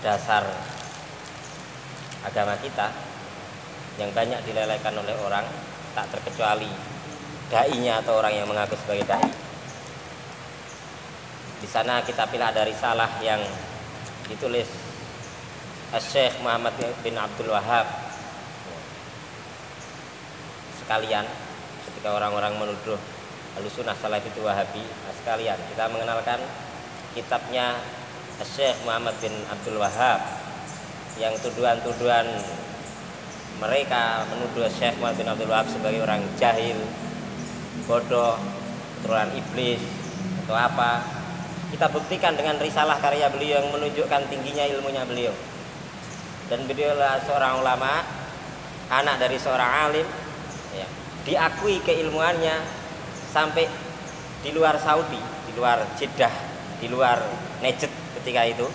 dasar agama kita yang banyak dilelehkan oleh orang tak terkecuali dai-nya atau orang yang mengaku sebagai dai. Di sana kita pilih ada risalah yang ditulis Syekh Muhammad bin Abdul Wahab sekalian ketika orang-orang menuduh Ahlussunnah Salaf itu Wahabi sekalian kita mengenalkan kitabnya Syekh Muhammad bin Abdul Wahab yang tuduhan-tuduhan mereka menuduh Syekh Muhammad bin Abdul Wahab sebagai orang jahil, bodoh, keturunan iblis atau apa. Kita buktikan dengan risalah karya beliau yang menunjukkan tingginya ilmunya beliau. Dan beliau adalah seorang ulama anak dari seorang alim ya, diakui keilmuannya sampai di luar Saudi di luar Jeddah di luar Najd ketika itu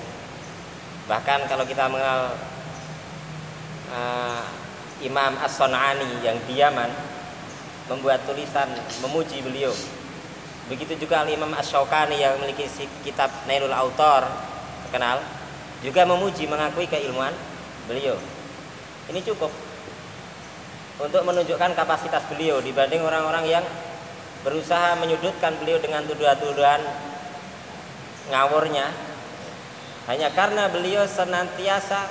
bahkan kalau kita mengenal uh, Imam As-Son'ani yang di Yaman membuat tulisan memuji beliau Begitu juga Imam Ash-Shawqani yang memiliki kitab Nailul Autor terkenal juga memuji mengakui keilmuan beliau. Ini cukup untuk menunjukkan kapasitas beliau dibanding orang-orang yang berusaha menyudutkan beliau dengan tuduhan-tuduhan ngawurnya hanya karena beliau senantiasa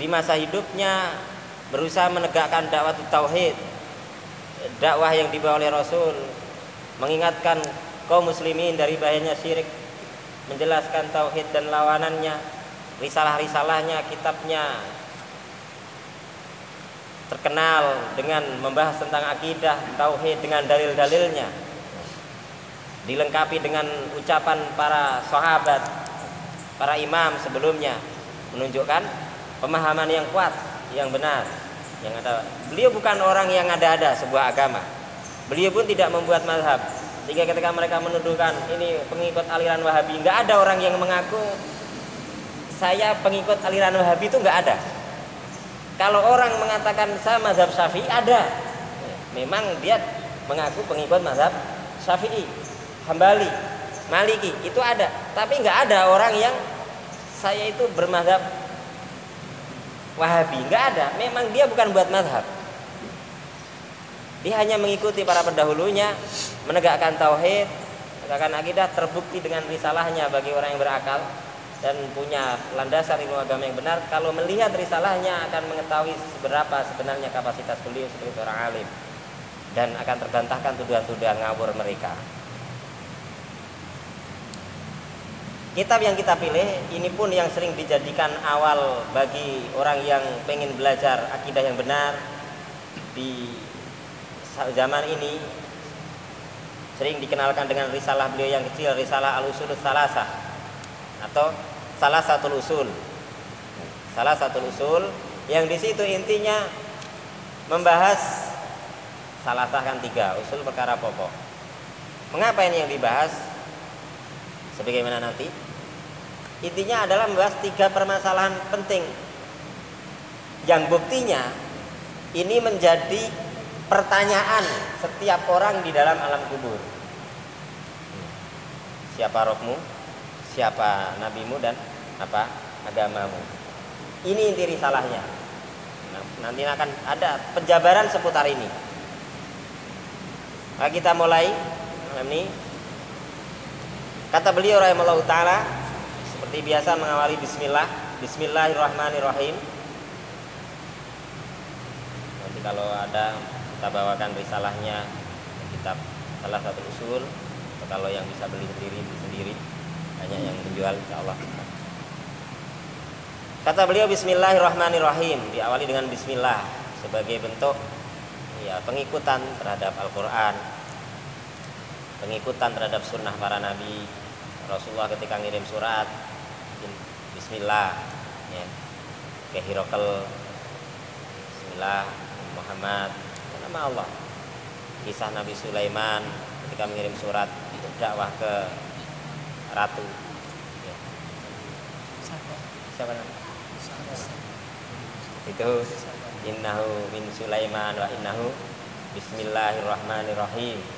di masa hidupnya berusaha menegakkan dakwah tauhid dakwah yang dibawa oleh Rasul mengingatkan kaum muslimin dari bahayanya syirik, menjelaskan tauhid dan lawanannya, risalah-risalahnya, kitabnya terkenal dengan membahas tentang akidah, tauhid dengan dalil-dalilnya. Dilengkapi dengan ucapan para sahabat, para imam sebelumnya menunjukkan pemahaman yang kuat, yang benar, yang ada. Beliau bukan orang yang ada-ada sebuah agama Beliau pun tidak membuat mazhab. Sehingga ketika mereka menuduhkan ini pengikut aliran Wahabi, nggak ada orang yang mengaku saya pengikut aliran Wahabi itu nggak ada. Kalau orang mengatakan saya mazhab Syafi'i ada. Memang dia mengaku pengikut mazhab Syafi'i, Hambali, Maliki itu ada. Tapi nggak ada orang yang saya itu bermazhab Wahabi, nggak ada. Memang dia bukan buat mazhab. Dia hanya mengikuti para pendahulunya, menegakkan tauhid, menegakkan akidah terbukti dengan risalahnya bagi orang yang berakal dan punya landasan ilmu agama yang benar. Kalau melihat risalahnya akan mengetahui seberapa sebenarnya kapasitas beliau sebagai seorang alim dan akan terbantahkan tuduhan-tuduhan ngawur mereka. Kitab yang kita pilih ini pun yang sering dijadikan awal bagi orang yang pengen belajar akidah yang benar. Di zaman ini sering dikenalkan dengan risalah beliau yang kecil risalah al-usul salasa atau salah satu usul. Salah satu usul yang di situ intinya membahas salah kan tiga usul perkara pokok. Mengapa ini yang dibahas sebagaimana nanti intinya adalah membahas tiga permasalahan penting yang buktinya ini menjadi pertanyaan setiap orang di dalam alam kubur. Siapa rohmu? Siapa nabimu dan apa agamamu? Ini inti risalahnya. Nah, nanti akan ada penjabaran seputar ini. Nah, kita mulai malam ini. Kata beliau rahimahullah taala seperti biasa mengawali bismillah. Bismillahirrahmanirrahim. Nanti kalau ada kita bawakan risalahnya. Kitab salah satu usul. Atau kalau yang bisa beli sendiri beli sendiri. Banyak yang menjual insya Allah kata beliau Bismillahirrahmanirrahim. Diawali dengan Bismillah sebagai bentuk ya pengikutan terhadap Al-Quran pengikutan terhadap sunnah para nabi. Rasulullah ketika ngirim surat Bismillah ya. Ke Hirokel Bismillah Muhammad nama Allah. Kisah Nabi Sulaiman ketika mengirim surat dakwah ke ratu ya. siapa? Namanya? Itu innahu min Sulaiman wa innahu Bismillahirrahmanirrahim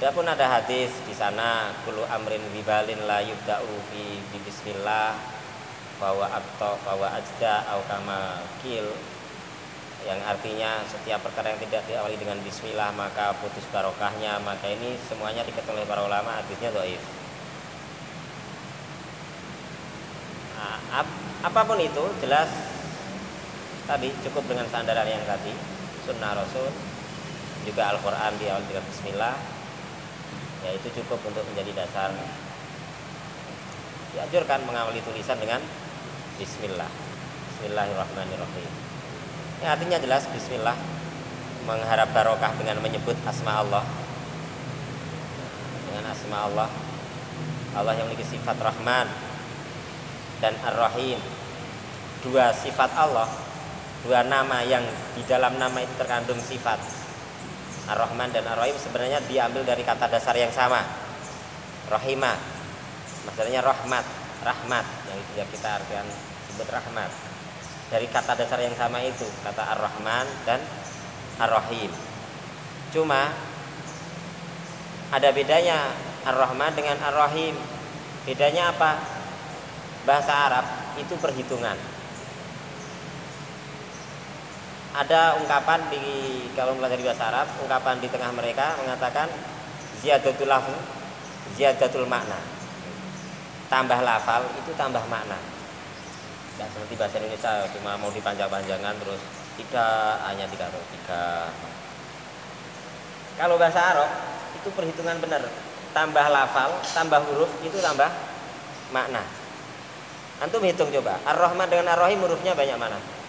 nah, pun ada hadis di sana kulu amrin bibalin la yubda'u fi bismillah bahwa atau bahwa ajda au kama kil. Yang artinya setiap perkara yang tidak diawali dengan bismillah maka putus barokahnya maka ini semuanya diketahui oleh para ulama hadisnya doif nah, ap, apa pun itu jelas tadi cukup dengan sandaran yang tadi sunnah rasul juga Al-Quran diawali dengan bismillah ya itu cukup untuk menjadi dasar dianjurkan mengawali tulisan dengan bismillah bismillahirrahmanirrahim Ya, artinya jelas bismillah mengharap barokah dengan menyebut asma Allah. Dengan asma Allah. Allah yang memiliki sifat Rahman dan Ar-Rahim. Dua sifat Allah, dua nama yang di dalam nama itu terkandung sifat Ar-Rahman dan Ar-Rahim sebenarnya diambil dari kata dasar yang sama. Rahimah. Maksudnya rahmat, rahmat yang itu kita artikan sebut rahmat. Dari kata dasar yang sama itu kata Ar-Rahman dan Ar-Rahim. Cuma ada bedanya Ar-Rahman dengan Ar-Rahim. Bedanya apa? Bahasa Arab itu perhitungan ada ungkapan di kalau di bahasa Arab ungkapan di tengah mereka mengatakan ziyadatul lafz ziyadatul makna. Tambah lafal itu tambah makna. Tidak seperti bahasa Indonesia cuma mau dipanjang-panjangan terus tiga hanya tiga atau tiga. Kalau bahasa Arab itu perhitungan benar. Tambah lafal tambah huruf itu tambah makna. Antum hitung coba ar-rahman dengan ar-rahim hurufnya banyak mana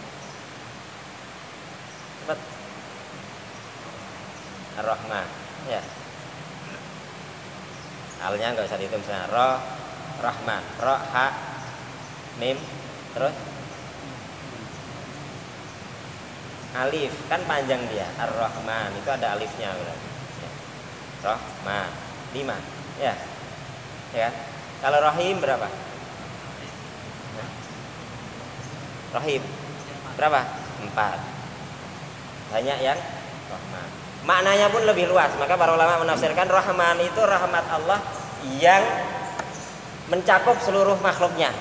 ar-rahman. Ya. Alnya nggak usah dihitung misalnya. Roh rahman roh ha mim. Terus? Alif. Kan panjang dia. Ar-rahman. Itu ada alifnya berarti. Ya. rahman. Lima. Ya. Ya kalau rahim berapa? Rahim. Berapa? Empat. Banyak yang? Rahman maknanya pun lebih luas. Maka para ulama menafsirkan rahman itu rahmat Allah yang mencakup seluruh makhluknya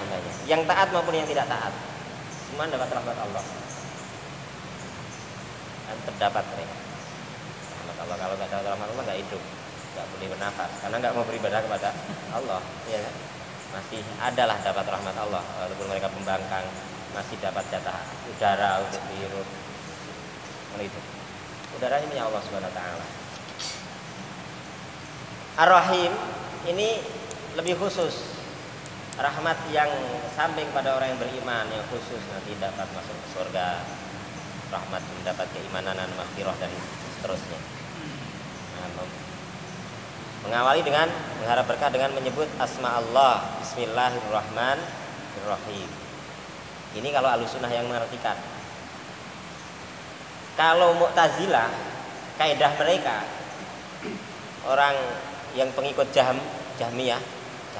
yang taat maupun yang tidak taat. Semua dapat rahmat Allah. Dan terdapat rahmat Allah. Kalau nggak ada rahmat Allah nggak hidup. Nggak boleh bernafas. Karena nggak mau beribadah kepada Allah ya masih adalah dapat rahmat Allah. Walaupun mereka pembangkang masih dapat jatah udara untuk dihirup. Itu udara ini Allah subhanahu wa taala. Ar-Rahim ini lebih khusus rahmat yang samping pada orang yang beriman yang khusus. Nanti dapat masuk ke surga rahmat mendapat keimanan dan maghfirah dan seterusnya. Nah, mengawali dengan mengharap berkah dengan menyebut asma Allah Bismillahirrahmanirrahim. Ini kalau alusunah yang mengartikan kalau Mu'tazilah kaidah mereka orang yang pengikut Jahm Jahmiyah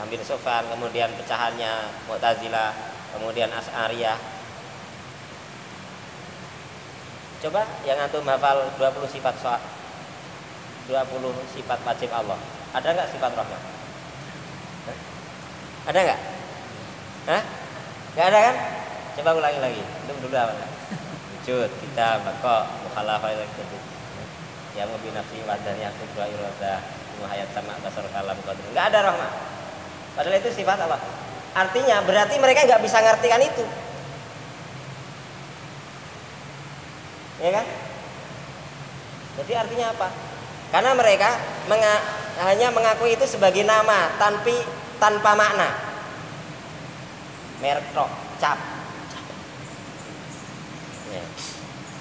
Jambil Sofan, kemudian pecahannya Mu'tazilah, kemudian As'ariyah. Coba yang antum hafal 20 sifat soal 20 sifat wajib Allah. Ada nggak sifat rahmat? Ada nggak? Hah? Nggak ada kan? Coba ulangi lagi. Itu dulu apa? Wujud, kita bakok, mukhalafah itu. Ya mubin nafsi wadani aku dua iroda hayat sama basar kalam qadir. Enggak ada rahmat. Padahal itu sifat Allah. Artinya berarti mereka nggak bisa ngartikan itu. Ya kan? Jadi artinya apa? Karena mereka menga hanya mengakui itu sebagai nama tanpa tanpa makna. Merkro, cap. Ya.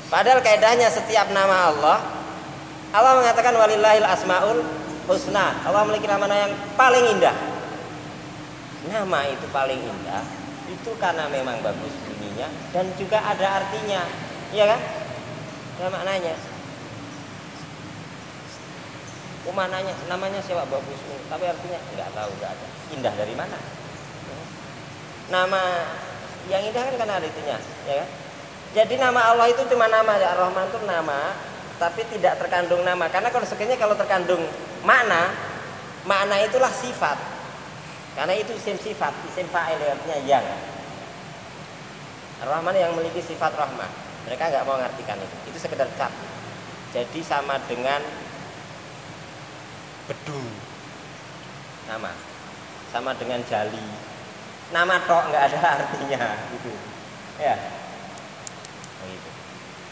Padahal kaidahnya setiap nama Allah Allah mengatakan walillahil asmaul husna. Allah memiliki nama yang paling indah. Nama itu paling indah itu karena memang bagus bunyinya dan juga ada artinya. Iya kan? Ada maknanya. Oh mananya namanya siapa? Bagus tapi artinya nggak tahu nggak ada. Indah dari mana? Nama yang indah kan karena ada itunya ya kan jadi nama Allah itu cuma nama ya Rahman itu nama tapi tidak terkandung nama. Karena konsekuensinya kalau terkandung makna makna itulah sifat. Karena itu isim sifat isim fa'il artinya yang. Rahman yang memiliki sifat rahmah. Mereka nggak mau mengartikan itu. Itu sekedar cap jadi sama dengan bedu nama. Sama dengan jali. Nama tok nggak ada artinya. Gitu. Ya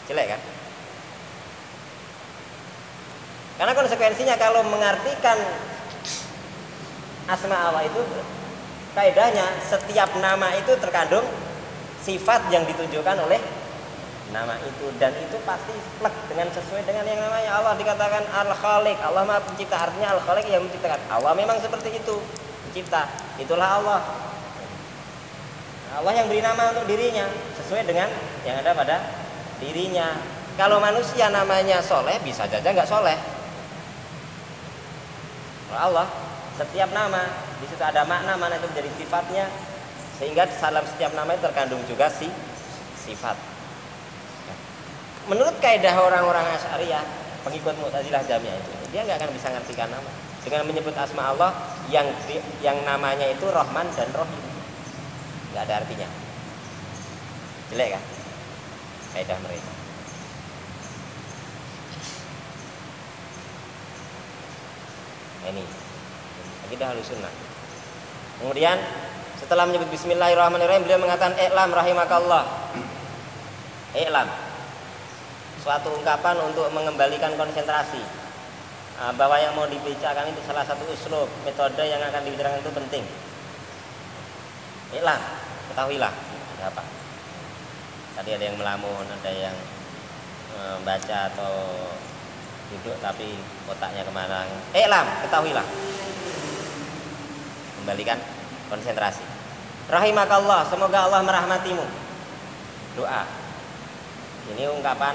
jelek kan? Karena konsekuensinya kalau mengartikan asma Allah itu kaidahnya setiap nama itu terkandung sifat yang ditunjukkan oleh nama itu. Dan itu pasti plek dengan sesuai dengan yang namanya Allah. Dikatakan al khaliq Allah maha pencipta. Artinya al khaliq yang menciptakan. Allah memang seperti itu. Pencipta. Itulah Allah. Allah yang beri nama untuk dirinya sesuai dengan yang ada pada dirinya. Kalau manusia namanya soleh bisa saja nggak soleh. Allah setiap nama di situ ada makna mana itu menjadi sifatnya. Sehingga dalam setiap nama itu terkandung juga si sifat. Menurut kaidah orang-orang Asy'ariyah pengikut Mu'tazilah Jami'ah itu dia nggak akan bisa ngertikan nama dengan menyebut asma Allah yang yang namanya itu Rahman dan Rohim nggak ada artinya. Jelek kan kaidah mereka. Ini. Akidah sunnah kemudian setelah menyebut Bismillahirrahmanirrahim beliau mengatakan Iklam rahimakallah. Iklam suatu ungkapan untuk mengembalikan konsentrasi. Ah, bahwa yang mau dibicarakan itu salah satu uslub metode yang akan dibicarakan itu penting. Iklam ketahuilah. Ada tadi ada yang melamun ada yang membaca eh, atau duduk tapi otaknya ke mana? Eh lam ketahuilah. Kembalikan konsentrasi. Rahimakallah semoga Allah merahmatimu. Doa. Ini ungkapan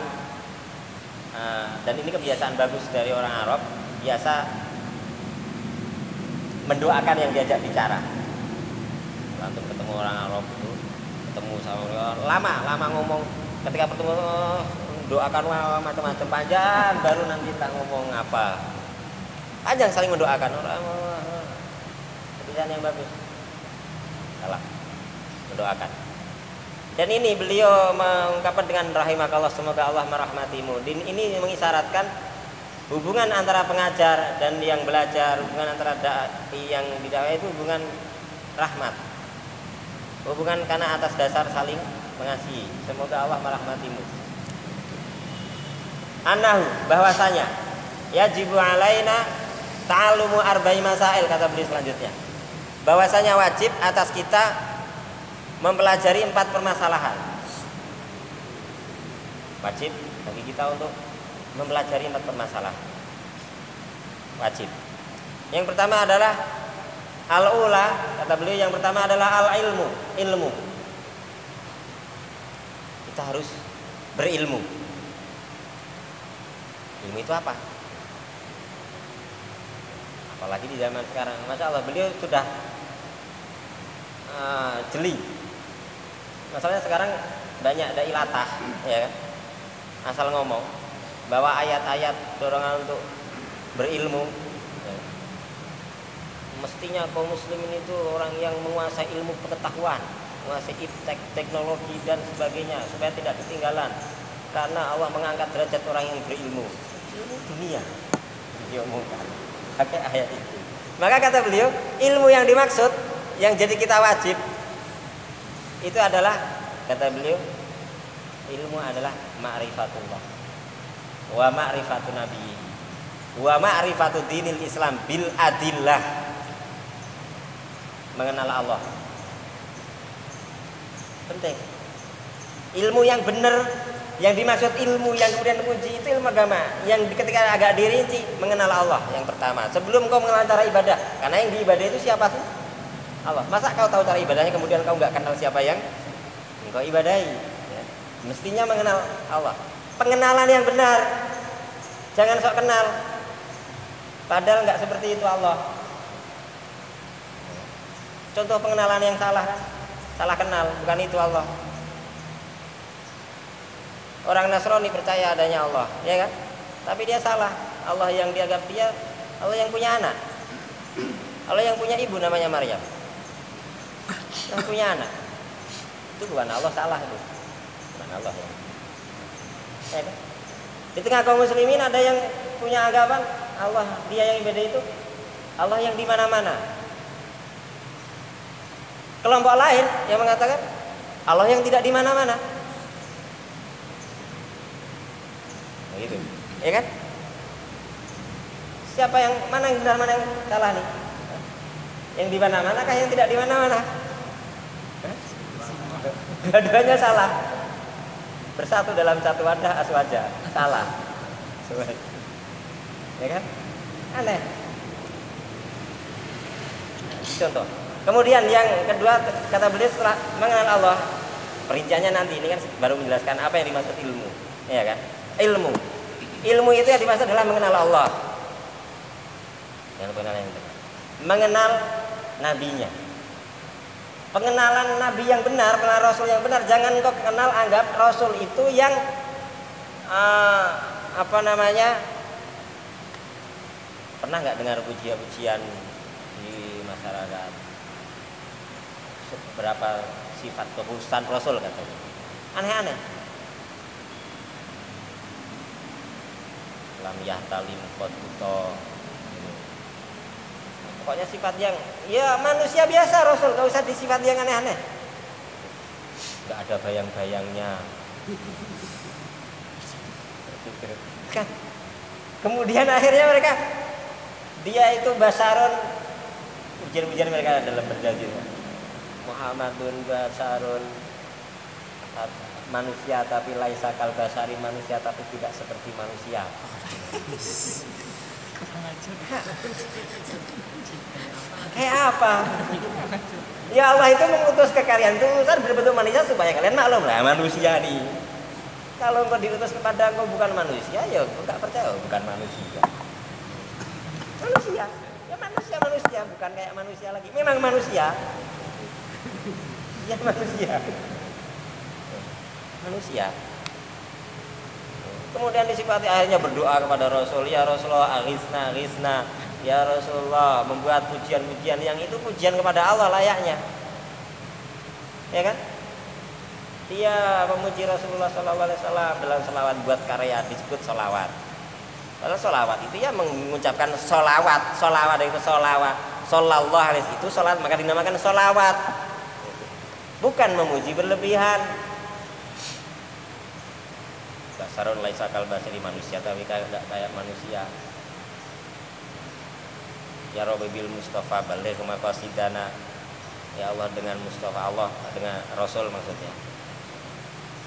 uh, dan ini kebiasaan bagus dari orang Arab. Biasa mendoakan yang diajak bicara. Untuk ketemu orang Arab ketemu sama lama lama ngomong. Ketika bertemu doakan macam-macam. Panjang baru nanti tak ngomong apa. Panjang saling mendoakan. Orang kebiasaan yang bagus. Salah. Mendoakan. Dan ini beliau mengungkapkan dengan rahimakallah semoga Allah merahmatimu. Dan ini mengisyaratkan hubungan antara pengajar dan yang belajar hubungan antara dai yang didakwai itu hubungan rahmat hubungan karena atas dasar saling mengasihi. Semoga Allah merahmatimu. Anahu bahwasanya yajibu alaina ta'alumu arba'i masail kata beliau selanjutnya. Bahwasanya wajib atas kita mempelajari empat permasalahan. Wajib bagi kita untuk mempelajari empat permasalahan. Wajib. Yang pertama adalah al-ula kata beliau yang pertama adalah al-ilmu ilmu kita harus berilmu. Ilmu itu apa? Apalagi di zaman sekarang. Masya Allah beliau sudah uh, jeli. Masalahnya sekarang banyak ada ilatah ya kan? Asal ngomong bahwa ayat-ayat dorongan untuk berilmu. Mestinya kaum muslimin itu orang yang menguasai ilmu pengetahuan menguasai tek teknologi dan sebagainya supaya tidak ketinggalan. Karena Allah mengangkat derajat orang yang berilmu. Ilmu dunia diomongkan. Pakai ayat itu. Maka kata beliau ilmu yang dimaksud yang jadi kita wajib itu adalah kata beliau ilmu adalah ma'rifatullah. Wa ma'rifatu nabi wa ma'rifatu dinil islam bil adillah mengenal Allah penting ilmu yang benar yang dimaksud ilmu yang kemudian uji itu ilmu agama. Yang ketika agak dirinci mengenal Allah yang pertama. Sebelum kau mengenal cara ibadah. Karena yang diibadah itu siapa sih? Allah. Masa kau tahu cara ibadahnya kemudian kau nggak kenal siapa yang engkau ibadahi? Ya. Mestinya mengenal Allah. Pengenalan yang benar. Jangan sok kenal. Padahal nggak seperti itu Allah. Contoh pengenalan yang salah kan? Salah kenal, bukan itu Allah. Orang Nasrani percaya adanya Allah, ya kan? Tapi dia salah. Allah yang dianggap dia Allah yang punya anak. Allah yang punya ibu namanya Maryam. Yang punya anak. Itu bukan Allah salah itu. Bukan Allah ya. ya kan? Di tengah kaum muslimin ada yang punya anggapan Allah dia yang ibadah itu Allah yang di mana-mana. Kelompok lain yang mengatakan Allah yang tidak di mana-mana. Begitu. Ya kan? Siapa yang mana yang benar mana yang salah nih? Yang di mana-mana kah yang tidak di mana-mana? Dua-duanya salah. Bersatu dalam satu wadah aswaja. Salah. Ya kan? Aneh. Contoh. Kemudian yang kedua kata beliau setelah mengenal Allah, perinciannya nanti ini kan baru menjelaskan apa yang dimaksud ilmu, ya kan? Ilmu. Ilmu itu yang dimaksud adalah mengenal Allah. Yang mengenal yang benar. Nabinya. Pengenalan nabi yang benar, pengenalan rasul yang benar. Jangan kau kenal anggap rasul itu yang uh, apa namanya? Pernah nggak dengar pujian-pujian di masyarakat? Berapa sifat kekhususan rasul katanya? Aneh-aneh. lam yahtalim kotuto pokoknya sifat yang ya manusia biasa Rasul. Gak usah disifat yang aneh-aneh. Gak ada bayang-bayangnya. Kan? Kemudian akhirnya mereka dia itu basaron ujian-ujian mereka dalam berdaging Muhammadun basarun manusia tapi laisa kal basari manusia tapi tidak seperti manusia Kayak apa? Ya Allah itu mengutus ke kalian itu utusan berbentuk manusia supaya kalian maklum lah manusia nih. Kalau engkau diutus kepada engkau bukan manusia, ya enggak percaya oh, bukan manusia. Manusia, ya manusia manusia bukan kayak manusia lagi. Memang manusia. Ya manusia. Manusia. Kemudian disifati akhirnya berdoa kepada Rasul, ya Rasulullah, arisna, arisna, ya Rasulullah, membuat pujian-pujian yang itu pujian kepada Allah layaknya. Ya kan? Dia memuji Rasulullah Sallallahu Alaihi dalam selawat buat karya disebut solawat. Kalau solawat itu ya mengucapkan solawat, solawat itu solawat, Alaihi itu solat maka dinamakan solawat. Bukan memuji berlebihan, basarun laisa kal basari manusia tapi kayak kayak manusia. Ya Rabbi bil Mustafa balik maqasidana ya Allah dengan Mustafa Allah dengan Rasul maksudnya.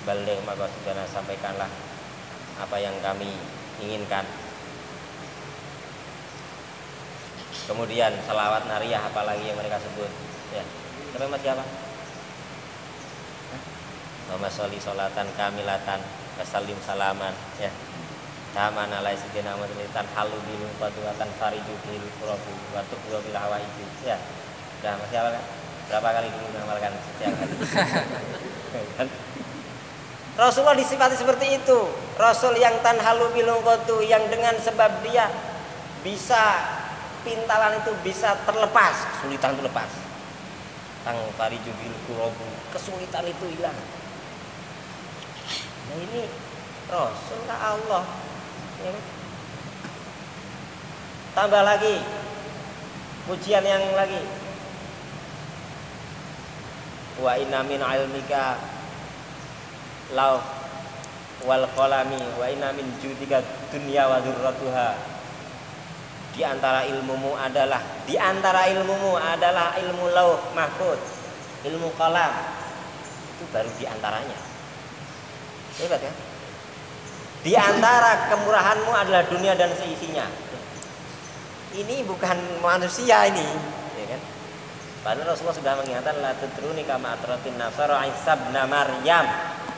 Balik maqasidana sampaikanlah apa yang kami inginkan. Kemudian salawat nariyah apalagi yang mereka sebut. Ya sampai masih apa Muhammad sholli sholatan kamilatan wasallim salaman ya. Taman alai sidina tan halu bil qadwatan fariju bil qurabu wa tuqwa bil hawaiji ya. Sudah masih apa kan berapa kali dulu mengamalkan? Setiap hari Rasulullah disifati seperti itu. Rasul yang tan halu bilungkotu yang dengan sebab dia bisa pintalan itu bisa terlepas kesulitan itu lepas. Tang fariju bil qurabu kesulitan itu hilang Nah ini Rasulullah Allah. Ya. Kan? Tambah lagi pujian yang lagi. Wa inna min ilmika lau wal qalami wa inna min judika dunya wa dzurratuha. Di antara ilmumu adalah di antara ilmumu adalah ilmu lauh mahfud, ilmu kalam. Itu baru di antaranya. Hebat ya. Di antara kemurahanmu adalah dunia dan seisinya. Ini bukan manusia ini, ya kan? Padahal Rasulullah sudah mengingatkan la tudruni kama atratin nasara Isa bin Maryam.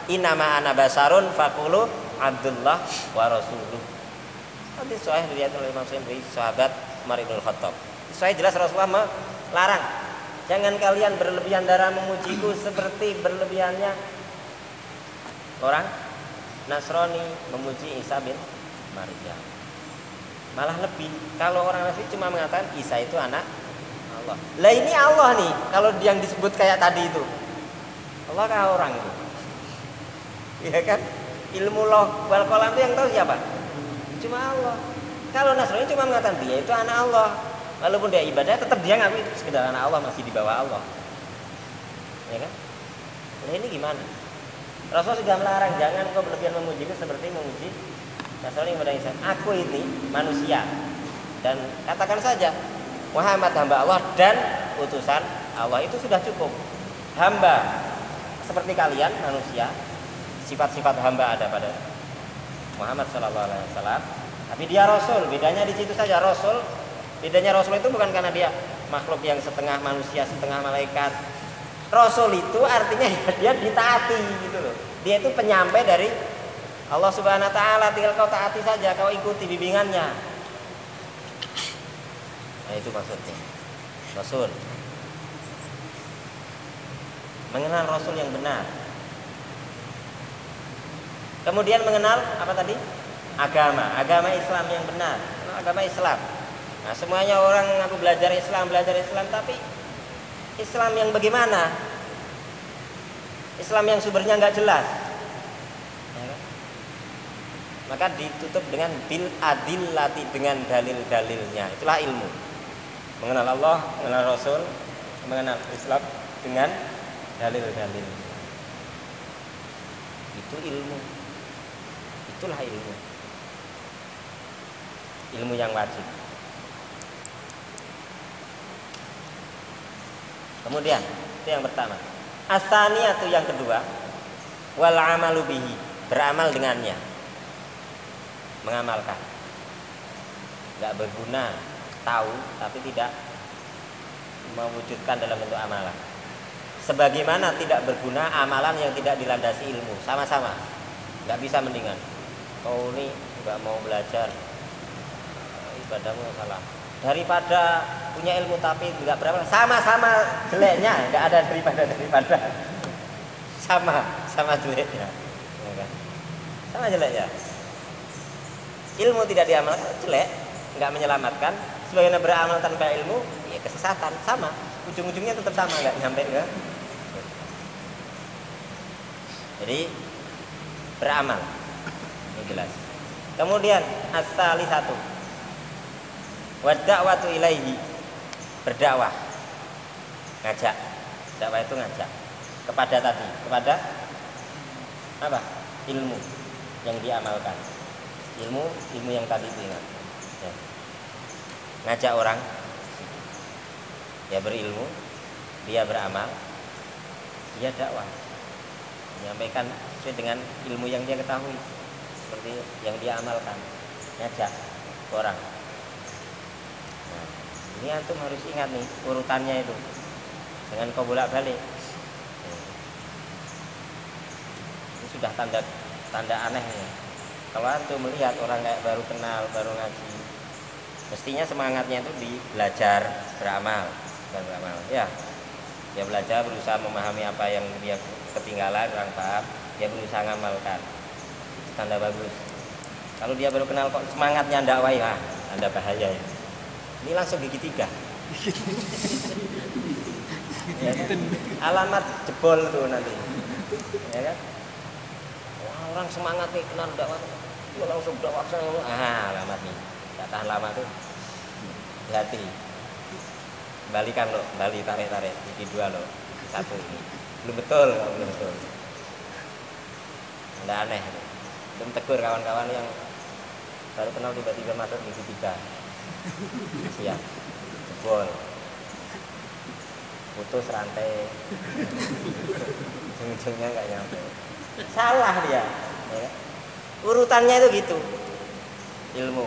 Inama ana basarun fakulu Abdullah wa rasuluh. Nanti soal dilihat oleh Imam Syafi'i dari sahabat Umar bin Khattab. Saya jelas Rasulullah melarang. Jangan kalian berlebihan darah memujiku seperti berlebihannya orang Nasrani memuji Isa bin Maryam. Malah lebih. Kalau orang Nasrani cuma mengatakan Isa itu anak Allah. Lah ini Allah nih, kalau yang disebut kayak tadi itu. Allah kah orang itu? Iya kan? Ilmu loh wal kolam itu yang tahu siapa? Cuma Allah. Kalau Nasrani cuma mengatakan dia itu anak Allah. Walaupun dia ibadah tetap dia ngaku itu sekedar anak Allah masih di bawah Allah. Ya kan? Nah ini gimana? Rasul sudah melarang jangan kau berlebihan memuji seperti memuji Nasrani kepada Isa. Aku ini manusia dan katakan saja Muhammad hamba Allah dan utusan Allah itu sudah cukup. Hamba seperti kalian manusia, sifat-sifat hamba ada pada Muhammad Shallallahu Alaihi Wasallam. Tapi dia Rasul, bedanya di situ saja Rasul. Bedanya Rasul itu bukan karena dia makhluk yang setengah manusia, setengah malaikat. Rasul itu artinya dia ditaati gitu loh. Dia itu penyampai dari Allah Subhanahu Wa Taala. Tinggal kau taati saja, kau ikuti bimbingannya. Nah, itu maksudnya. Rasul. Mengenal Rasul yang benar. Kemudian mengenal apa tadi? Agama, agama Islam yang benar. Agama Islam. Nah, semuanya orang aku belajar Islam, belajar Islam, tapi Islam yang bagaimana? Islam yang sumbernya nggak jelas. Ya? Maka ditutup dengan bil adillati dengan dalil-dalilnya. Itulah ilmu mengenal Allah, mengenal Rasul, mengenal Islam dengan dalil-dalil. Itu ilmu. Itulah ilmu. Ilmu yang wajib. Kemudian, itu yang pertama. Asani atau yang kedua, wal amalu beramal dengannya. Mengamalkan. Gak berguna tahu tapi tidak mewujudkan dalam bentuk amalan. Sebagaimana tidak berguna amalan yang tidak dilandasi ilmu, sama-sama. Nggak bisa mendingan. Kau ini nggak mau belajar ibadahmu salah. Daripada punya ilmu tapi nggak beramal, sama-sama jeleknya, nggak ada daripada daripada. Sama, sama jeleknya. Ya kan? Sama jeleknya. Ilmu tidak diamalkan jelek, nggak menyelamatkan, sebagian beramal tanpa ilmu ya kesesatan sama ujung-ujungnya tetap sama nggak nyampe ke jadi beramal ini jelas kemudian asali satu wadakwatu ilaihi. Berdakwah. Ngajak. Dakwah itu ngajak. Kepada tadi. Kepada apa? Ilmu yang diamalkan. Ilmu ilmu yang tadi itu ingat. Ya. Ngajak orang. Dia berilmu. Dia beramal. Dia dakwah. Menyampaikan sesuai dengan ilmu yang dia ketahui. Seperti yang dia amalkan. Ngajak orang ini antum harus ingat nih urutannya itu. Dengan kau bolak balik ini sudah tanda tanda anehnya kalau antum melihat orang kayak baru kenal baru ngaji mestinya semangatnya itu di belajar beramal bukan beramal. Ya dia belajar berusaha memahami apa yang dia ketinggalan kurang paham dia berusaha ngamalkan. Tanda bagus. Kalau dia baru kenal kok semangatnya dakwah ya anda bahaya ya ini langsung gigi tiga. Ya kan? alamat jebol tuh nanti. Ya kan? Wah, orang semangat nih kenal dakwah dia langsung dakwah ah alamat nih. Nggak tahan lama tuh. Hati balikan lo balik tarik tarik ini dua lo satu ini. Belum betul belum betul. Anda aneh belum tegur kawan-kawan yang baru kenal tiba-tiba masuk di tiga siap jebol putus rantai. Ujung-ujungnya nggak nyampe. Salah dia ya. Kan? urutannya itu gitu. Ilmu.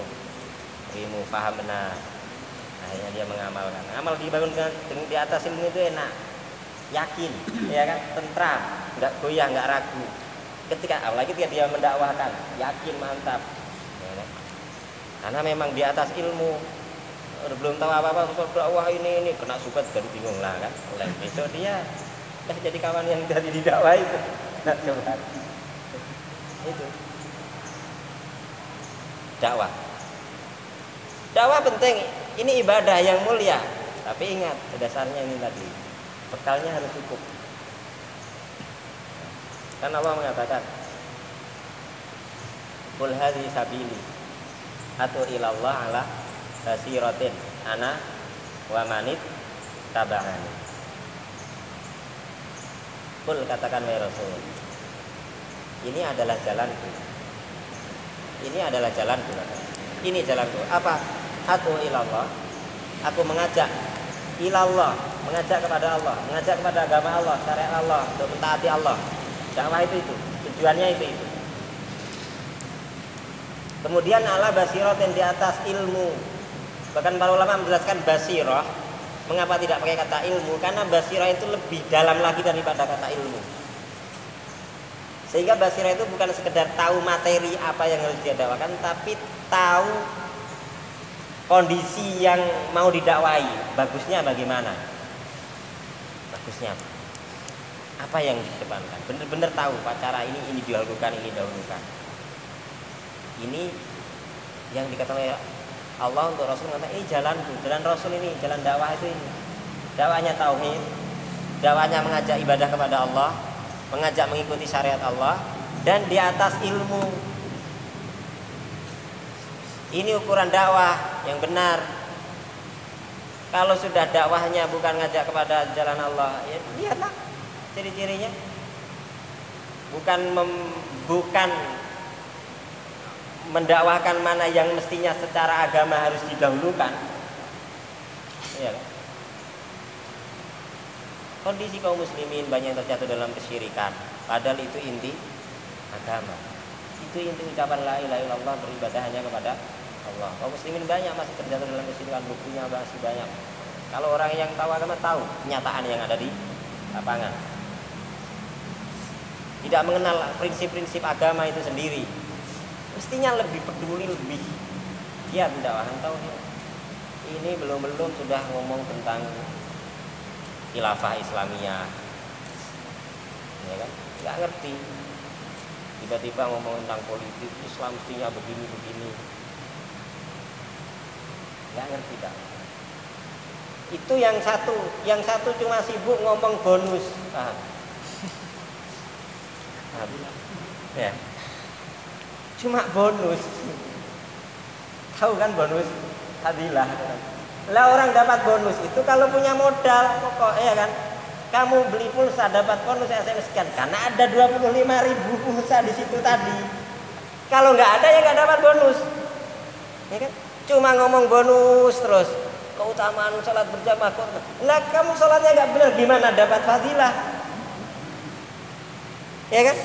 Ilmu paham benar. Akhirnya dia mengamalkan. Amal dibangun di atas ilmu itu enak. Yakin ya kan? Tentram. Nggak goyah nggak ragu. Ketika apalagi ketika dia mendakwahkan. Yakin mantap? Karena memang di atas ilmu belum tahu apa apa dakwah ini ini. Kena suket dan bingung lah kan? Oleh besok dia eh, jadi kawan yang dari didakwah itu. Nah, coba. Itu. Dakwah. Dakwah penting. Ini ibadah yang mulia. Tapi ingat dasarnya ini tadi. Bekalnya harus cukup. Kan Allah mengatakan Kul sabili atau ilallah ala basiratin. Ana wa manit tabahani Kul katakan wahai Rasul ini adalah jalanku. Ini adalah jalanku. Ini jalanku. Apa? Atu ilallah. Aku mengajak ilallah mengajak kepada Allah mengajak kepada agama Allah syariat Allah untuk mentaati Allah. Dakwah itu itu tujuannya itu itu kemudian ala yang di atas ilmu. Bahkan para ulama menjelaskan basirah mengapa tidak pakai kata ilmu? Karena basirah itu lebih dalam lagi daripada kata ilmu. Sehingga basirah itu bukan sekedar tahu materi apa yang harus dia dakwakan tapi tahu kondisi yang mau didakwai. Bagusnya bagaimana? Bagusnya apa? Yang didepankan? Benar-benar tahu pak cara ini ini dihulukan ini dahulukan ini yang dikatakan Allah untuk Rasul mengatakan ini jalan jalan Rasul ini jalan dakwah itu ini dakwahnya tauhid dakwahnya mengajak ibadah kepada Allah mengajak mengikuti syariat Allah dan di atas ilmu ini ukuran dakwah yang benar. Kalau sudah dakwahnya bukan ngajak kepada jalan Allah, ya lihatlah ciri-cirinya. Bukan mem, bukan mendakwahkan mana yang mestinya secara agama harus didahulukan. Ya? Kondisi kaum muslimin banyak yang terjatuh dalam kesyirikan, padahal itu inti agama. Itu inti ucapan la ilaha illallah beribadah hanya kepada Allah. Kaum muslimin banyak masih terjatuh dalam kesyirikan, buktinya masih banyak. Kalau orang yang tahu agama tahu kenyataan yang ada di lapangan. Tidak mengenal prinsip-prinsip agama itu sendiri. Mestinya lebih peduli lebih. Ya mendakwakan tahu ini belum-belum sudah ngomong tentang khilafah Islamiyah. Ya kan? Enggak ngerti. Tiba-tiba ngomong tentang politik Islam mestinya begini-begini. Nggak ngerti tak itu yang satu. Yang satu cuma sibuk ngomong bonus. Paham? Ya cuma bonus tahu kan bonus hadilah lah orang dapat bonus itu kalau punya modal pokok ya kan kamu beli pulsa dapat bonus SMS sekian karena ada 25 ribu pulsa di situ tadi kalau nggak ada ya nggak dapat bonus ya kan Cuma ngomong bonus terus. Keutamaan sholat berjamaah. Nah kamu sholatnya nggak benar gimana dapat fadilah? Ya kan?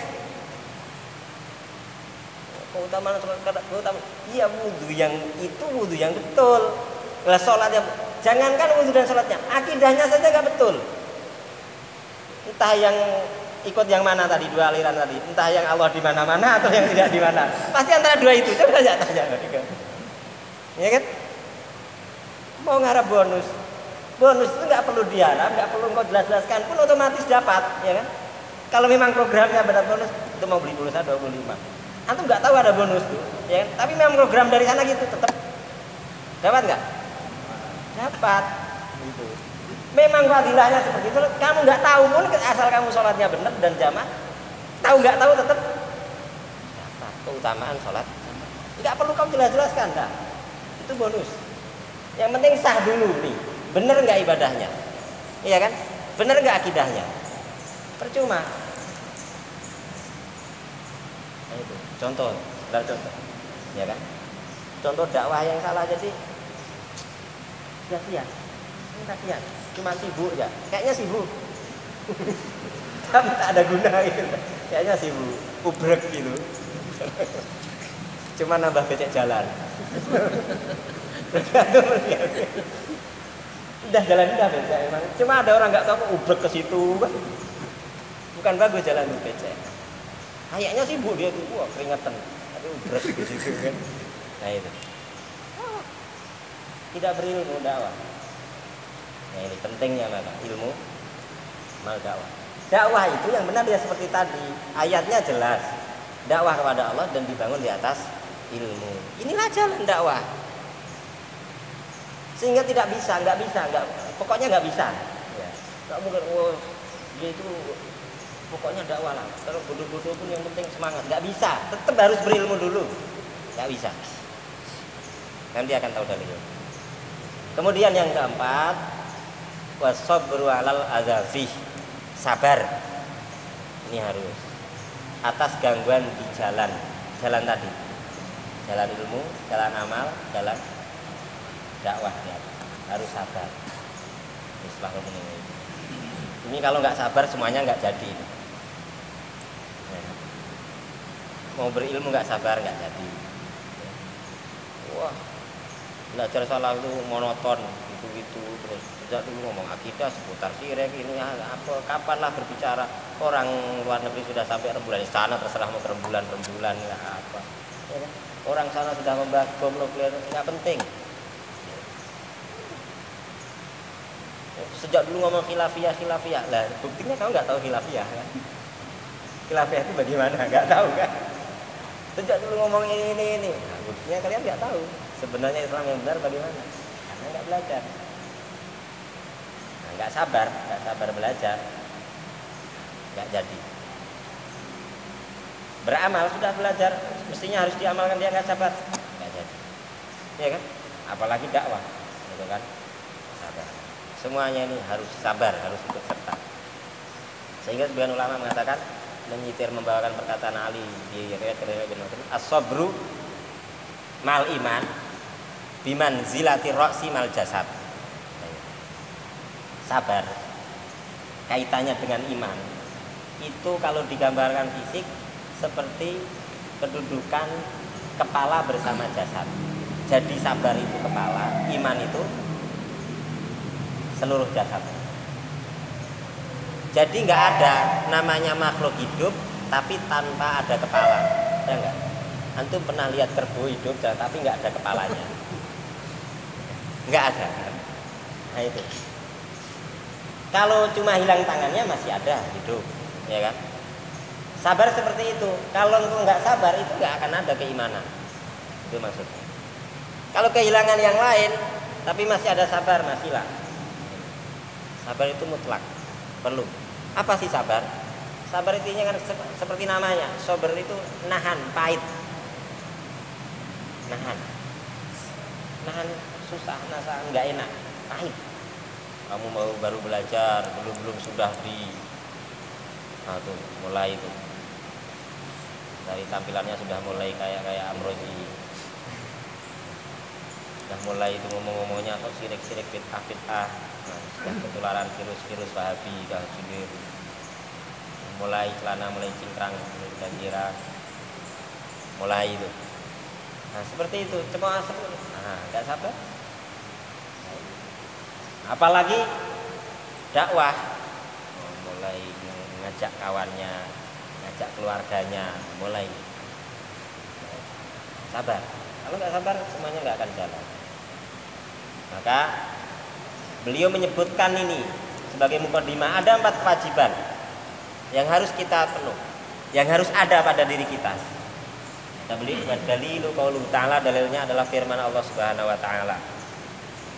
Keutamaan sholat keutamaan. Iya wudhu yang itu wudhu yang betul. Lah sholatnya jangankan wudhu dan sholatnya, akidahnya saja nggak betul. Entah yang ikut yang mana tadi dua aliran tadi. Entah yang Allah di mana-mana atau yang tidak di mana. Pasti antara dua itu. Coba saja tanya. Ya kan? Mau ngarap bonus. Bonus itu nggak perlu diharap nggak perlu kau jelas-jelaskan pun otomatis dapat ya kan? Kalau memang programnya ada bonus itu mau beli pulsa 25 antum nggak tahu ada bonus tuh ya kan? Tapi memang program dari sana gitu tetap dapat nggak? Dapat. Gitu memang fadilahnya seperti itu. Kamu nggak tahu pun asal kamu sholatnya benar dan jamaah tahu nggak tahu tetap dapat keutamaan sholat. Nggak perlu kamu jelas-jelaskan enggak itu bonus. Yang penting sah dulu nih. Bener nggak ibadahnya? Iya kan? Bener nggak akidahnya? Percuma nah, itu contoh dari contoh. Ya kan? Contoh dakwah yang salah jadi sia-sia. Ini kasihan cuma sibuk ya. Kayaknya sibuk. Tapi tak ada guna gitu. Kayaknya sibuk. Ubrek gitu. Cuma nambah becek jalan. Udah jalan udah becek emang. Cuma ada orang nggak tahu ubrek ke situ. Kan. Bukan bagus jalan becek. Kayaknya sih bu dia tuh wah keringetan, tapi ke situ kan. Nah itu. Tidak berilmu dakwah. Nah ini pentingnya maka ilmu mal dakwah. Dakwah itu yang benar ya seperti tadi. Ayatnya jelas. Dakwah kepada Allah dan dibangun di atas ilmu. Inilah jalan dakwah. Sehingga tidak bisa, nggak bisa, nggak pokoknya nggak bisa. Ya. Nggak mungkin, oh, dia itu pokoknya dakwah lah. Kalau bodoh-bodoh pun yang penting semangat. Nggak bisa, tetap harus berilmu dulu. Nggak bisa. Nanti akan tahu dalilnya. Kemudian yang keempat, wasobru alal azafi sabar. Ini harus atas gangguan di jalan, jalan tadi, jalan ilmu, jalan amal, jalan dakwah ya. harus sabar. ini. Ini kalau nggak sabar semuanya nggak jadi. Ya. Mau berilmu nggak sabar nggak jadi. Wah, belajar salah itu monoton itu itu terus sejak dulu ngomong akidah seputar sirek ini apa kapanlah berbicara? Orang luar negeri sudah sampai rembulan di sana terserah mau rembulan rembulan ya apa. Ya, kan? orang sana sudah membahas bom nuklir nggak penting. Sejak dulu ngomong khilafiyah khilafiyah. Lah buktinya kamu nggak tahu khilafiyah kan? Khilafiyah itu bagaimana? Nggak tahu kan sejak dulu ngomong ini ini. Ini nah, buktinya kalian nggak tahu. Sebenarnya Islam yang benar bagaimana? Karena nggak belajar. Nah, nggak sabar nggak sabar belajar. Nggak jadi. Beramal sudah belajar mestinya harus diamalkan dia nggak sabar. Nggak jadi. Ya kan? Apalagi dakwah gitu kan? Sabar. Semuanya ini harus sabar harus ikut serta. Sehingga sebagian ulama mengatakan menyitir membawakan perkataan Ali di riwayat bin as-sabru mal iman biman zilati roksi mal jasad. Sabar. Kaitannya dengan iman itu kalau digambarkan fisik seperti kedudukan kepala bersama jasad. Jadi sabar itu kepala iman itu seluruh jasad jadi nggak ada namanya makhluk hidup tapi tanpa ada kepala. Ya enggak antum pernah lihat kerbau hidup tapi nggak ada kepalanya. Nggak ada nah itu. Kalau cuma hilang tangannya masih ada hidup ya kan? Sabar seperti itu. Kalau engkau nggak sabar itu nggak akan ada keimanan. Itu maksudnya. Kalau kehilangan yang lain tapi masih ada sabar masihlah sabar itu mutlak. Perlu apa sih sabar? Sabar intinya kan seperti namanya sabar itu nahan pahit. Nahan. Nahan susah nasa nggak enak pahit. Kamu mau baru belajar belum belum sudah di nah tuh mulai itu. Dari tampilannya sudah mulai kayak kayak Amrozi. Sudah mulai itu ngomong-ngomongnya kok sirik-sirik bid'ah bid'ah sudah ketularan virus-virus wahabi kahjunir mulai celana mulai cingkrang dan kira. Mulai itu. Nah seperti itu. Coba nah nggak sabar. Apalagi dakwah. Mulai ngajak kawannya ngajak keluarganya mulai. Sabar. Kalau nggak sabar semuanya nggak akan jalan. Maka beliau menyebutkan ini sebagai mukadimah ada empat kewajiban yang harus kita penuh yang harus ada pada diri kita kita beli dalilu qaulu ta'ala dalilnya adalah firman Allah Subhanahu wa taala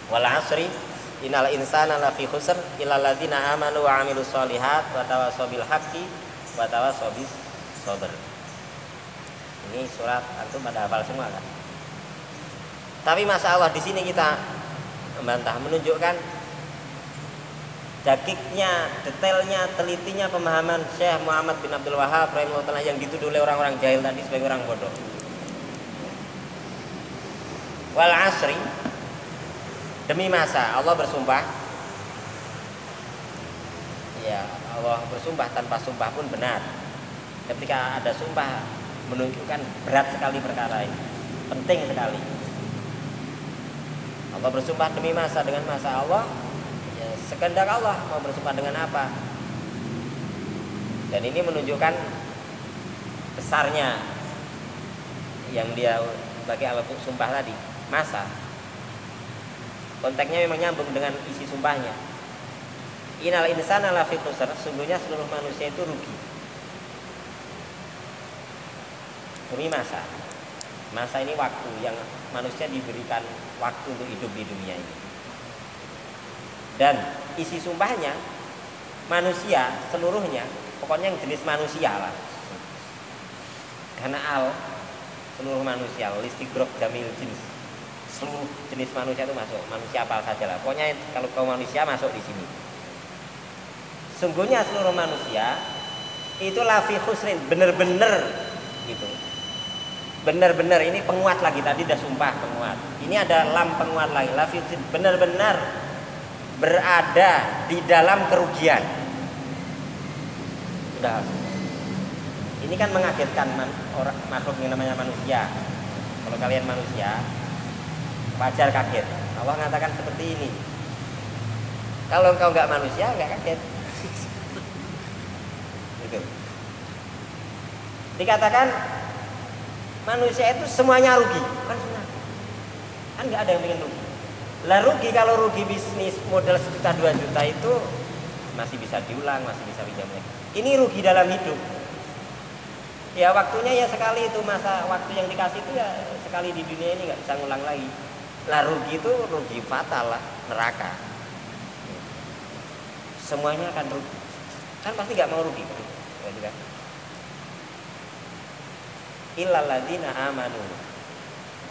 wal asri Innal insana lafi khusr illal ladzina amanu wa amilus solihat wa tawassaw bil haqqi wa tawassaw bis sabr. Ini surat antum pada hafal semua kan? Tapi masalah di sini kita membantah menunjukkan dakiknya, detailnya, telitinya pemahaman Syekh Muhammad bin Abdul Wahab rahimahullah yang dituduh oleh orang-orang jahil tadi sebagai orang bodoh. Wal asri demi masa Allah bersumpah. Ya Allah bersumpah tanpa sumpah pun benar. Ketika ada sumpah menunjukkan berat sekali perkara ini. Penting sekali. Allah bersumpah demi masa dengan masa Allah sekehendak Allah mau bersumpah dengan apa. Dan ini menunjukkan besarnya yang dia bagi alat sumpah tadi masa. Konteksnya memang nyambung dengan isi sumpahnya. Inal insana lafi khusr sungguhnya seluruh manusia itu rugi. Demi masa. Masa ini waktu yang manusia diberikan waktu untuk hidup di dunia ini dan isi sumpahnya manusia seluruhnya pokoknya yang jenis manusia lah. Karena al seluruh manusia grok jamil jenis. Seluruh jenis manusia itu masuk manusia apa saja lah pokoknya kalau kau manusia masuk di sini. Sungguhnya seluruh manusia itu lafi khusrin bener-bener gitu. Bener-bener ini penguat lagi tadi udah sumpah penguat. Ini ada lam penguat lagi lafi khusrin bener-bener berada di dalam kerugian sudah ini kan mengagetkan man, orang makhluk yang namanya manusia. Kalau kalian manusia, wajar kaget. Allah mengatakan seperti ini. Kalau engkau nggak manusia, nggak kaget. Gitu. Dikatakan manusia itu semuanya rugi, kan. Kan nggak ada yang ingin rugi. Lah rugi kalau rugi bisnis modal sejuta dua juta itu masih bisa diulang, masih bisa pinjam lagi. Ini rugi dalam hidup. Ya waktunya ya sekali itu masa waktu yang dikasih itu ya sekali di dunia ini nggak bisa ngulang lagi. Lah rugi itu rugi fatal lah neraka. Semuanya akan rugi. Kan pasti nggak mau rugi kan? Juga ilaladina amanu.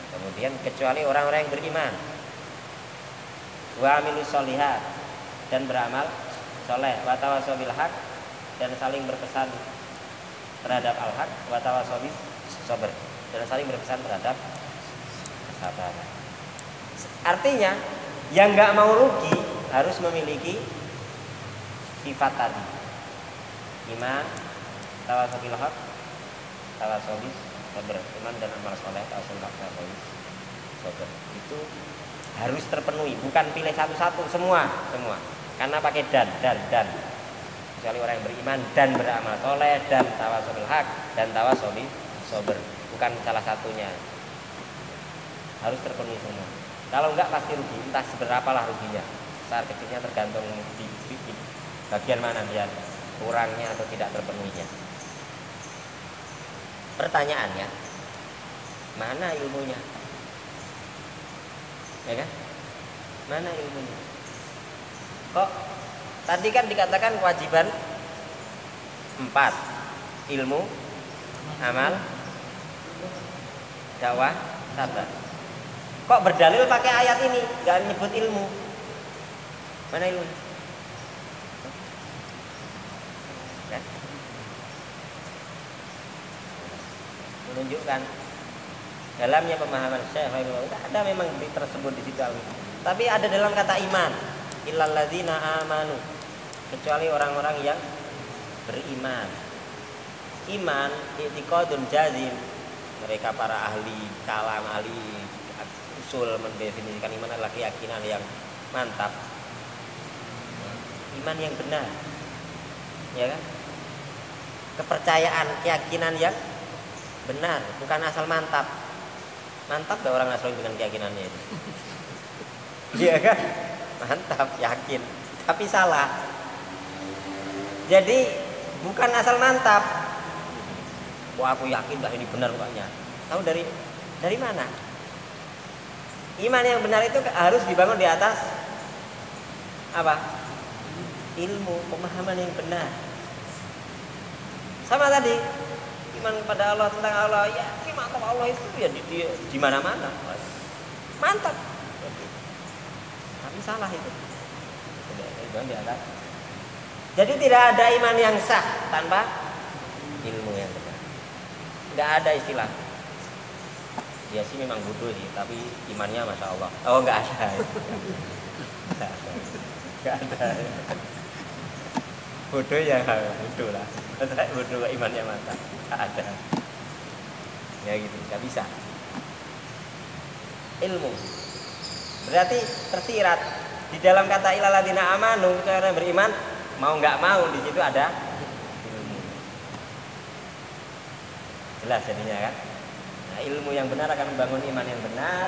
Kemudian kecuali orang-orang yang beriman wa amilu solihat dan beramal soleh wa tawasobil hak dan saling berpesan terhadap al-haq wa tawasobis sabar dan saling berpesan terhadap kesabaran. Artinya yang nggak mau rugi harus memiliki sifat tadi. Iman, tawasobil haq, tawasobis sabar. Iman dan amal soleh, tawasobil haq, tawasobis sabar. Itu harus terpenuhi, bukan pilih satu-satu semua, semua. Karena pakai dan, dan, dan. Kecuali orang yang beriman dan beramal soleh dan tawasul hak dan tawasul sober. Bukan salah satunya. Harus terpenuhi semua. Kalau enggak pasti rugi entah seberapa lah ruginya. Besar kecilnya tergantung di, di, di bagian mana dia kurangnya atau tidak terpenuhinya. Pertanyaannya mana ilmunya ya kan mana ilmunya kok Tadi kan dikatakan kewajiban empat ilmu, amal, dakwah, sabar. Kok berdalil pakai ayat ini, gak nyebut ilmu? Mana ilmu? Ya. Menunjukkan dalamnya pemahaman Syekh ada memang tersebut di situ Tapi ada dalam kata iman, illalladzina amanu kecuali orang-orang yang beriman. Iman i'tiqadun jazim. Mereka para ahli kalam, ahli usul mendefinisikan iman adalah keyakinan yang mantap. Iman yang benar. Ya kan? Kepercayaan, keyakinan yang benar, bukan asal mantap. Mantap gak orang asal dengan keyakinannya itu? Iya kan? Mantap, yakin. Tapi salah jadi bukan asal mantap. Wah aku yakin dah ini benar pokoknya. Tahu dari dari mana? Iman yang benar itu harus dibangun di atas apa? Ilmu, pemahaman yang benar. Sama tadi, iman kepada Allah tentang Allah, ya mantap Allah itu ya di, di, di mana-mana. Mantap. Tapi salah itu. Jadi tidak ada iman yang sah tanpa ilmu yang benar. Tidak ada istilah. Dia sih memang bodoh sih, tapi imannya masya Allah. Oh nggak ada. Nggak ada. Bodoh ya bodoh lah. Bodoh imannya mata. Nggak ada. Ya gitu, nggak bisa. Ilmu berarti tersirat di dalam kata ilaladina amanu orang beriman mau nggak mau di situ ada ilmu. Jelas jadinya kan? Nah, ilmu yang benar akan membangun iman yang benar.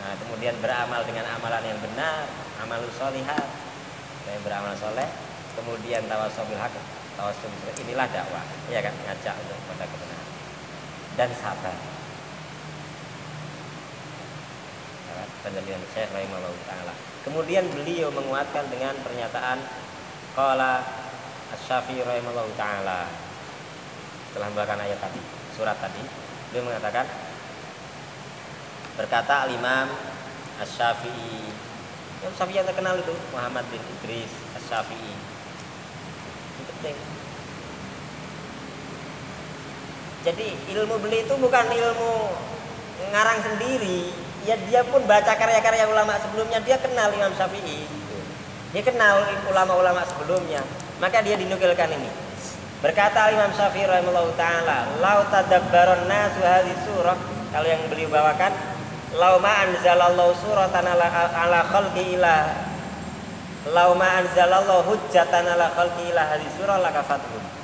Nah, kemudian beramal dengan amalan yang benar, amal solihat, yang beramal soleh, kemudian tawasul hak, tawasul inilah dakwah, ya kan? Ngajak untuk pada kebenaran dan sabar. Pendalilan Syekh Rahimahullah Ta'ala Kemudian beliau menguatkan dengan pernyataan Qala Asy-Syafi'i rahimahullah taala. Setelah membacakan ayat tadi, surat tadi, beliau mengatakan berkata Al-Imam Asy-Syafi'i. Yang Syafi'i yang terkenal itu Muhammad bin Idris Asy-Syafi'i. Jadi ilmu beli itu bukan ilmu ngarang sendiri, ya dia pun baca karya-karya ulama sebelumnya. Dia kenal Imam Syafi'i. Dia kenal ulama-ulama sebelumnya. Maka dia dinukilkan ini. Berkata Imam Syafi'i rahimahullah taala lau tadabbaron nasu surah. Kalau yang beliau bawakan lau ma anzalallahu suratan ala, ala khalqi ila. Lau ma anzalallahu hujjatan ala khalqi ila hadhihi surah lakafatuhum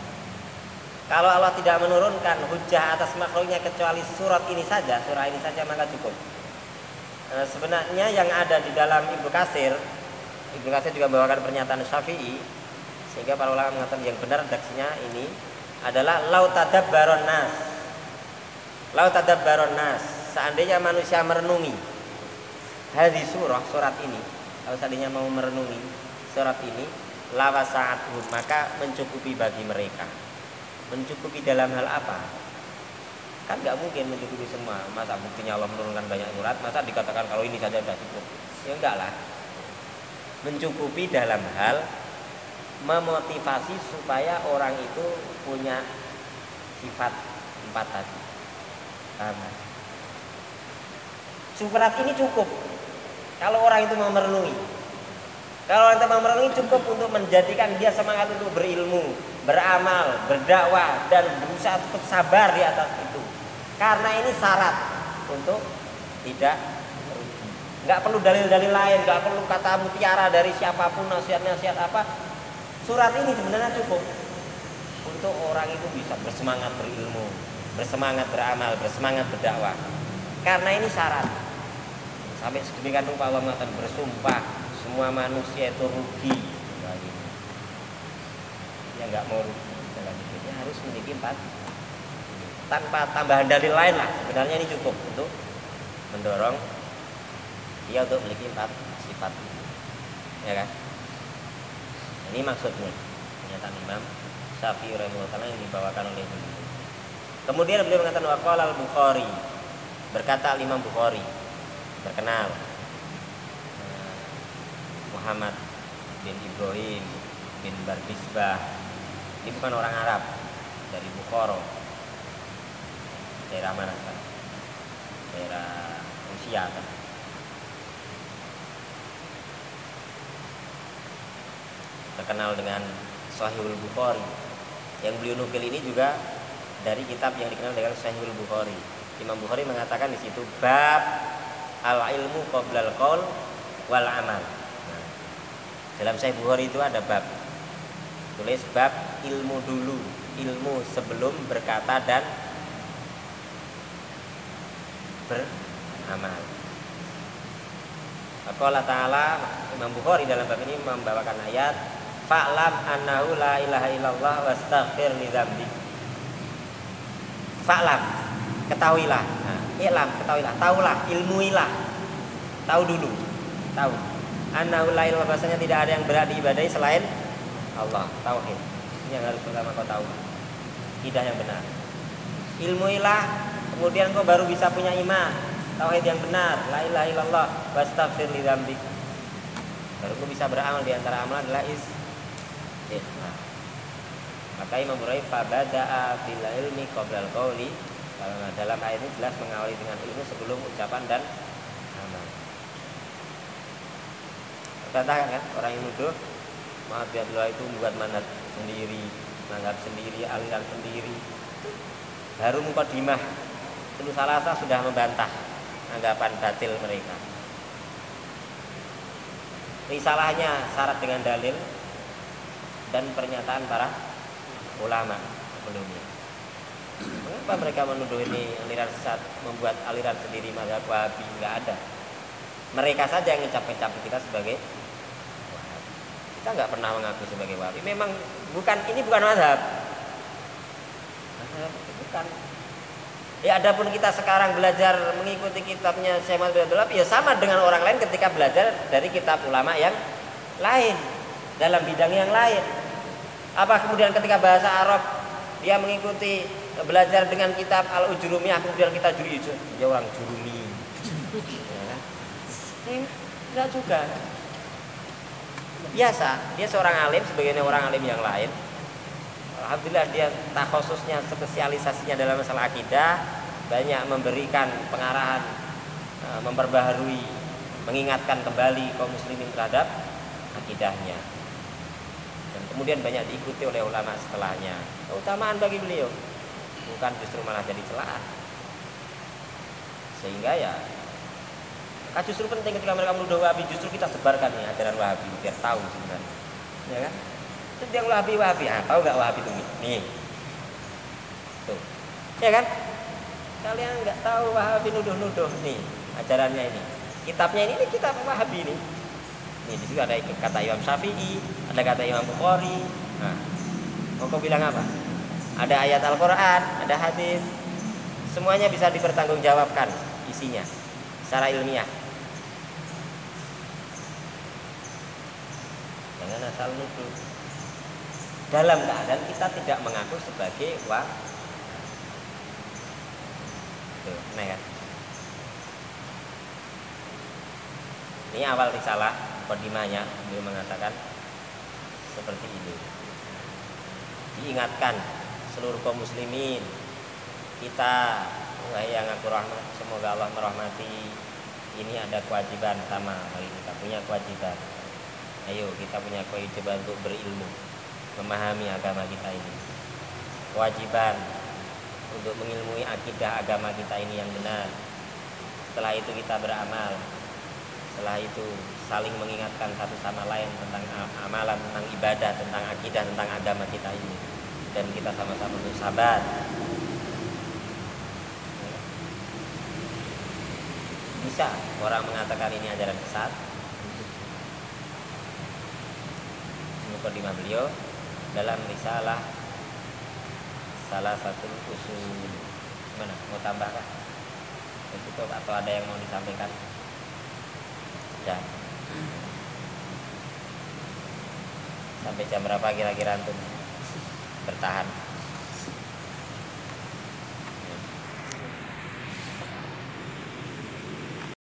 kalau Allah tidak menurunkan hujah atas makhluknya kecuali surat ini saja, surah ini saja maka cukup. Eh, sebenarnya yang ada di dalam Ibnu Kasir Ibnu Kasir juga membawakan pernyataan Syafi'i sehingga para ulama mengatakan yang benar redaksinya ini adalah lau baron nas. Lau baron nas. Seandainya manusia merenungi hadis surah surat ini kalau seandainya mau merenungi surat ini lawa saat maka mencukupi bagi mereka mencukupi dalam hal apa? Kan nggak mungkin mencukupi semua. Masa buktinya Allah menurunkan banyak surat masa dikatakan kalau ini saja sudah cukup? Ya enggak lah. Mencukupi dalam hal memotivasi supaya orang itu punya sifat empat tadi. Paham surat ini cukup kalau orang itu mau merenungi kalau orang itu mau merenungi cukup untuk menjadikan dia semangat untuk berilmu beramal berdakwah dan berusaha untuk sabar di atas itu karena ini syarat untuk tidak. Nggak perlu dalil-dalil lain, nggak perlu kata mutiara dari siapa pun nasihat-nasihat apa. Surat ini sebenarnya cukup untuk orang itu bisa bersemangat berilmu, bersemangat beramal, bersemangat berdakwah. Karena ini syarat. Sampai sedemikian rupa Allah mengatakan bersumpah semua manusia itu rugi. Yang nggak mau rugi. Dalam hidupnya harus memiliki empat. Tanpa tambahan dalil lain lah. Sebenarnya ini cukup untuk mendorong dia untuk memiliki empat sifat. Ya kan? Ini maksudnya. Pernyataan Imam Syafi'i rahimahullah yang dibawakan oleh beliau. Kemudian beliau mengatakan waqala al-Bukhari. Berkata Imam Bukhari terkenal. Muhammad bin Ibrahim bin Bardisbah bukan orang Arab dari Bukhara daerah mana kan? daerah Rusia kan terkenal dengan Sahihul Bukhari. Yang beliau nukil ini juga dari kitab yang dikenal dengan Sahihul Bukhari. Imam Bukhari mengatakan di situ bab al ilmu qoblal qaul wal amal. Nah, dalam Sahih Bukhari itu ada bab tulis bab ilmu dulu ilmu sebelum berkata dan beramal. Allah Ta'ala Imam Bukhari dalam bab ini membawakan ayat Fa'lam annahu la ilaha illallah wastaghfir li dzambi. Fa'lam ketahuilah. Nah, ilam ketahuilah, tahulah, ilmuilah. Tahu dulu. Tahu. Annahu la ilaha bahasanya tidak ada yang berat diibadahi selain Allah. Tauhid. Ini yang harus pertama kau tahu. Tidak yang benar. Ilmuilah kemudian kau baru bisa punya iman tauhid yang benar la ilaha illallah wastaghfir li dzambik baru kau bisa beramal di antara amal adalah is ikhlas maka Imam Bukhari fabada'a bil ilmi qabla al-qawli dalam ayat ini jelas mengawali dengan ilmu sebelum ucapan dan amal katakan kan orang yang nuduh maaf ya itu membuat manat sendiri menganggap sendiri aliran sendiri baru mukadimah Ibnu Salasa sudah membantah anggapan batil mereka. risalahnya syarat dengan dalil dan pernyataan para ulama sebelumnya. Mengapa mereka menuduh ini aliran sesat, membuat aliran sendiri mazhab Wahabi? Enggak ada. Mereka saja yang ngecap-ngecap kita sebagai. Kita nggak pernah mengaku sebagai Wahabi. Memang bukan ini bukan mazhab. Bukan. Ya adapun kita sekarang belajar mengikuti kitabnya Syekh bin ya sama dengan orang lain ketika belajar dari kitab ulama yang lain dalam bidang yang lain. Apa kemudian ketika bahasa Arab dia mengikuti belajar dengan kitab Al Ujurumiyah kemudian kita juri dia orang jurumi. Ya. Enggak juga. Biasa, dia seorang alim sebagaimana orang alim yang lain. Alhamdulillah dia khususnya spesialisasinya dalam masalah akidah banyak memberikan pengarahan e, memperbaharui mengingatkan kembali kaum muslimin terhadap akidahnya. Dan kemudian banyak diikuti oleh ulama setelahnya. Keutamaan bagi beliau bukan justru malah jadi celaan. Sehingga ya maka justru penting ketika mereka menuduh wahabi justru kita sebarkan nih ajaran wahabi biar tahu sebenarnya ya kan? Yang wahabi wahabi. Ah tahu nggak wahabi itu? Nih. Tuh. Ya kan? Kalian nggak tahu wahabi nuduh-nuduh nih ajarannya ini. Kitabnya ini, ini kitab wahabi ini nih di situ ada kata Imam Syafi'i ada kata Imam Bukhari. Nah mau kau bilang apa? Ada ayat Al-Quran ada hadis. Semuanya bisa dipertanggungjawabkan isinya secara ilmiah jangan asal nuduh dalam keadaan kita tidak mengaku sebagai wa Tuh, nah kan? Ini awal risalah kodimanya beliau mengatakan seperti ini. Diingatkan seluruh kaum muslimin kita yang aku rahmat semoga Allah merahmati. Ini ada kewajiban sama hari kita punya kewajiban. Ayo kita punya kewajiban untuk berilmu memahami agama kita ini. Kewajiban untuk mengilmui akidah agama kita ini yang benar. Setelah itu kita beramal. Setelah itu saling mengingatkan satu sama lain tentang amalan tentang ibadah tentang akidah tentang agama kita ini. Dan kita sama-sama untuk sabar bisa. Orang mengatakan ini ajaran sesat. Mukadimah beliau dalam risalah salah satu usul. Mana mau tambahkan cukup atau ada yang mau disampaikan? Ya sampai jam berapa kira-kira untuk bertahan